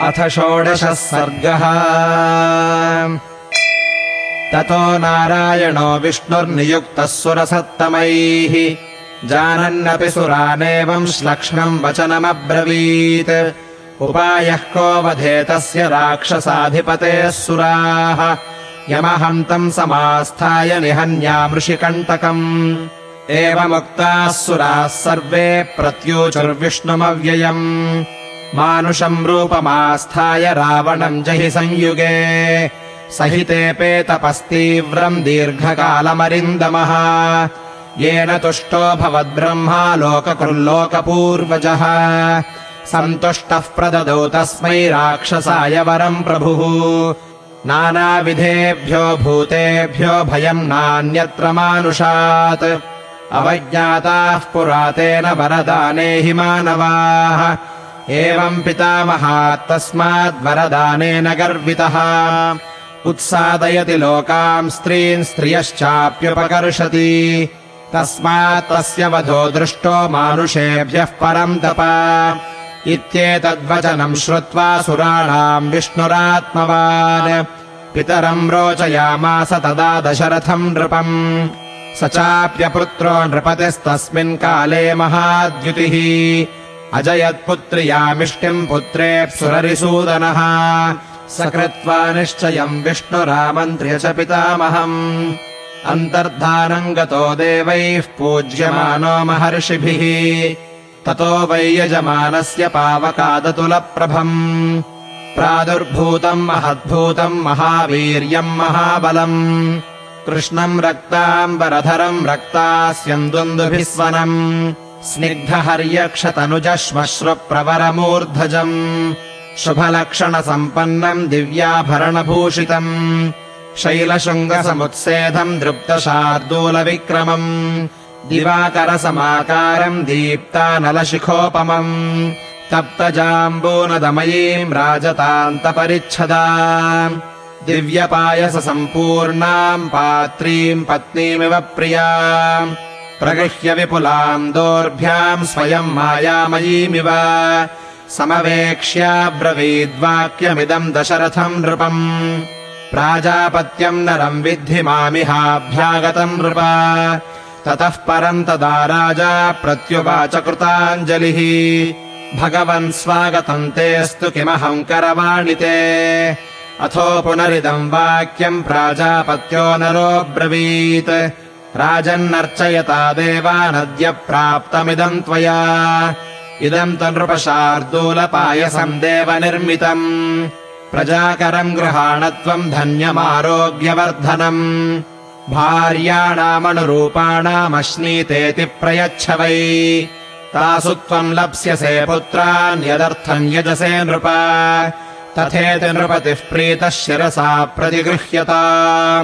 अथ षोडशः सर्गः। ततो नारायणो विष्णुर्नियुक्तः सुरसत्तमैः जानन्नपि सुरानेवम् श्लक्ष्णम् वचनमब्रवीत्। उपायः को वधेतस्य राक्षसाधिपतेः सुराः। यमहन्तम् समास्थाय निहन्यामृषिकण्टकम् एवमुक्ताः सुराः सर्वे प्रत्यूचुर्विष्णुमव्ययम् मानुषम् रूपमास्थाय रावणम् जहि संयुगे। सहितेऽपे तपस्तीव्रम् दीर्घकालमरिन्दमः। येन तुष्टो भवद्ब्रह्मा लोककृल्लोकपूर्वजः। सन्तुष्टः प्रददौ तस्मै राक्षसाय वरम् प्रभुः। नानाविधेभ्यो भूतेभ्यो भयम् नान्यत्र मानुषात्। अवज्ञाताः पुरातेन वरदाने हि मानवाः एवम् पितामहात् तस्माद्वरदानेन गर्वितः। उत्सादयति लोकाम् स्त्रीन् स्त्रियश्चाप्युपकर्षति। तस्मात् तस्य वधो दृष्टो मानुषेभ्यः परम् तप। इत्येतद्वचनम् श्रुत्वा सुराणाम् विष्णुरात्मवान्। पितरम् रोचयामास तदा दशरथम् नृपम्। स चाप्यपुत्रो नृपतिस्तस्मिन् काले महाद्युतिः अजयत्पुत्र्यामिष्टिम् पुत्रेऽप्सुररिसूदनः स कृत्वा निश्चयम् विष्णुरामन्त्र्य च पितामहम्। अन्तर्धानम् गतो देवैः पूज्यमानो महर्षिभिः। ततो वै यजमानस्य पावकादतुलप्रभम्। प्रादुर्भूतम् महद्भूतम् महावीर्यम् महाबलम्। कृष्णम् रक्ताम्बरधरम् रक्तास्यम् दुन्दुभिस्वनम् स्निग्धहर्यक्षतनुजश्मश्रुप्रवरमूर्धजम् शुभलक्षणसम्पन्नम् दिव्याभरणभूषितम्। शैलशृङ्गसमुत्सेधम् दृप्तशार्दूलविक्रमम्। दिवाकरसमाकारम् दीप्तानलशिखोपमम्। तप्तजाम्बूनदमयीम् राजतान्तपरिच्छदा। दिव्यपायससम्पूर्णाम् पात्रीम् पत्नीमिव प्रिया प्रगृह्य विपुलाम् दोर्भ्याम् स्वयम् मायामयीमिव। समवेक्ष्याब्रवीद्वाक्यमिदम् दशरथम् नृपम्। प्राजापत्यम् नरम् विद्धि मामिहाभ्यागतम् नृप। ततः परम् तदा राजा प्रत्युवाच कृताञ्जलिः भगवन् स्वागतम् तेऽस्तु किमहम् करवाणि ते अथो पुनरिदम् वाक्यम् प्राजापत्यो नरोऽब्रवीत् राजन्नर्चयता देवानद्य प्राप्तमिदम् त्वया। इदम् तु देवनिर्मितम्। प्रजाकरम् गृहाणत्वम् धन्यमारोग्यवर्धनम्। भार्याणामनुरूपाणामश्नीतेति प्रयच्छ वै। तासु त्वम् लप्स्यसे पुत्रान् यदर्थम् यजसे नृप। तथेति नृपतिः प्रीतः शिरसा प्रतिगृह्यता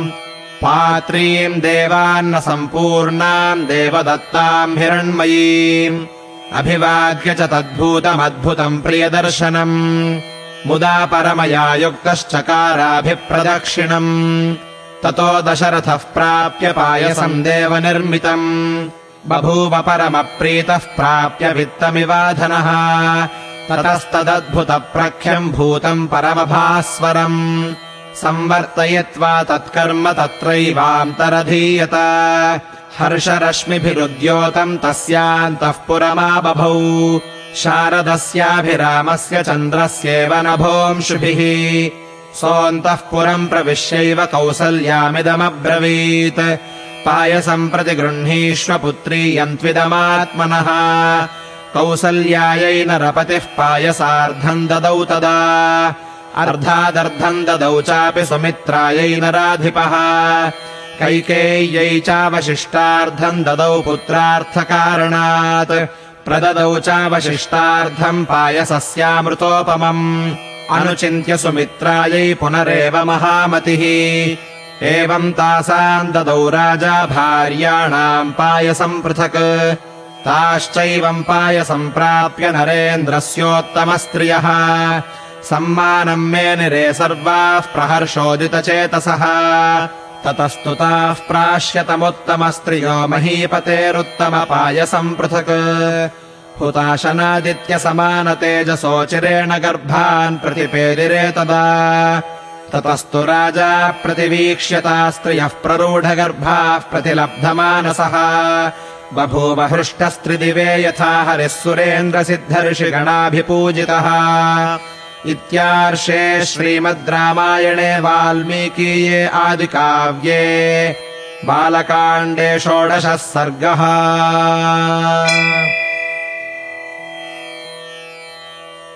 पात्रीम् देवान्न सम्पूर्णाम् देवदत्ताम् हिरण्मयीम् अभिवाद्य च तद्भूतमद्भुतम् प्रियदर्शनम्। मुदा परमया युक्तश्चकाराभिप्रदक्षिणम् ततो दशरथः प्राप्य पायसम् देवनिर्मितम्। बभूव परमप्रीतः प्राप्य वित्तमिवाधनः। ततस्तदद्भुतप्रख्यम् भूतम् परमभास्वरम् संवर्तयित्वा तत्कर्म तत्रैवान्तरधीयत। हर्षरश्मिभिरुद्योतम् तस्यान्तः पुरमाबभौ। शारदस्याभिरामस्य चन्द्रस्येव नभोंशुभिः सोऽन्तः पुरम् प्रविश्यैव कौसल्यामिदमब्रवीत्। पायसम् प्रति गृह्णीष्व पुत्री यन्त्विदमात्मनः। कौसल्यायै नरपतिः पायसार्धम् ददौ तदा अर्धादर्धम् ददौ चापि सुमित्रायै नराधिपः। कैकेय्यै चावशिष्टार्धम् ददौ पुत्रार्थकारणात्। प्रददौ चावशिष्टार्धम् पायसस्यामृतोपमम्। अनुचिन्त्य सुमित्रायै पुनरेव महामतिः। एवम् तासाम् ददौ राजा भार्याणाम् पायसम् पृथक्। ताश्चैवम् पायसम् प्राप्य नरेन्द्रस्योत्तमस्त्रियः सम्मानम् मे निरे सर्वाः प्रहर्षोदितचेतसः। ततस्तु ताः प्राश्यतमुत्तमस्त्रियो महीपतेरुत्तमपायसम् पृथक्। हुताशनादित्यसमानतेजसोचिरेण गर्भान् प्रतिपेदिरे तदा। ततस्तु राजा प्रतिवीक्ष्यता स्त्रियः प्ररूढगर्भाः प्रतिलब्धमानसः। बभूव हृष्टस्त्रिदिवे यथा हरिः सुरेन्द्रसिद्धर्षिगणाभिपूजितः इत्यार्षे श्रीमद् रामायणे वाल्मीकीये आदिकाव्ये बालकाण्डे षोडशः सर्गः